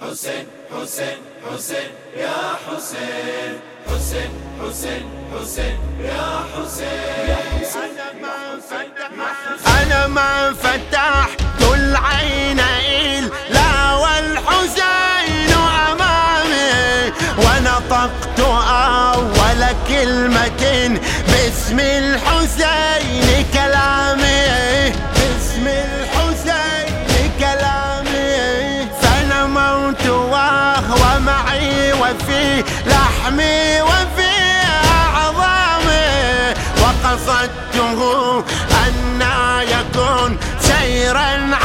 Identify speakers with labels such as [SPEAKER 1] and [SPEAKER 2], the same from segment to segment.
[SPEAKER 1] حسين حسين حسين يا حسين حسين حسين حسين يا حسين.
[SPEAKER 2] أنا ما فتح أنا مع فتح كل إلا والحسين أمامي. ونطقت أول كلمة باسم الحسين. دمعي وفي لحمي وفي أعظامي. وقصدته أن يكون سيرا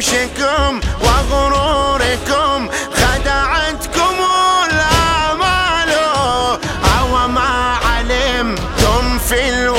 [SPEAKER 2] وشكم وغروركم خدعتكم الامال أو ما علمتم في
[SPEAKER 1] الوحيد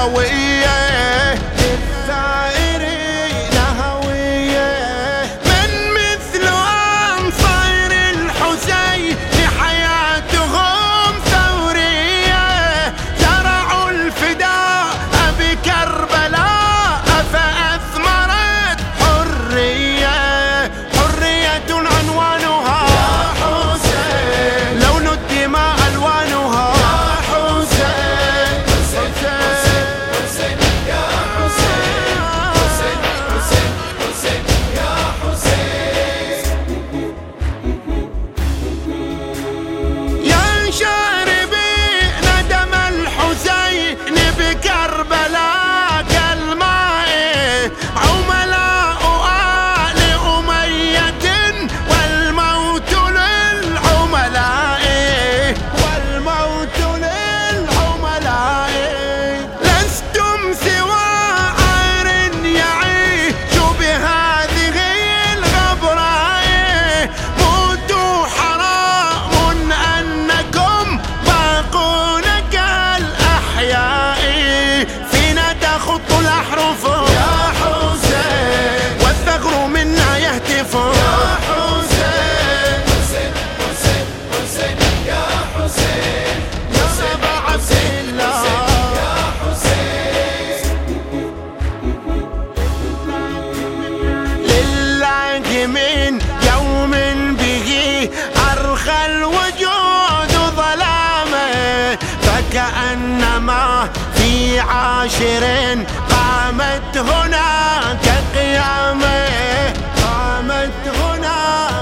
[SPEAKER 1] our
[SPEAKER 2] way. كأنما في عاشر قامت هناك قيامه. قامت هناك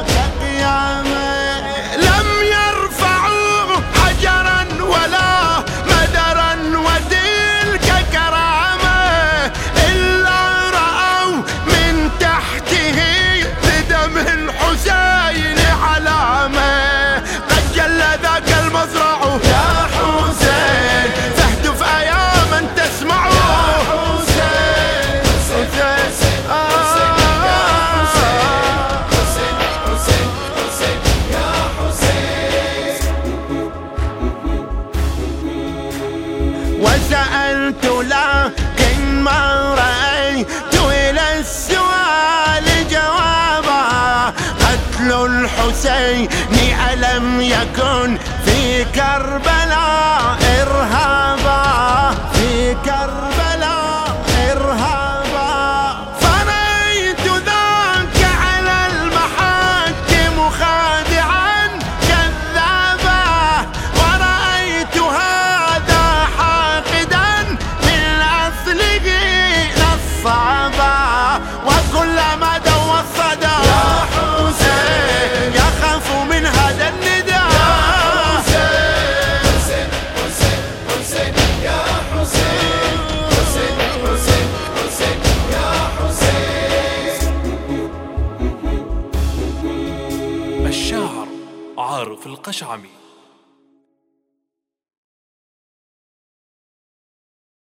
[SPEAKER 2] وسألت لكن ما رأيت إلى السؤال جوابا قتل الحسين ألم يكن في كربلاء إرهابا. في كربلاء
[SPEAKER 3] عارف القشعمي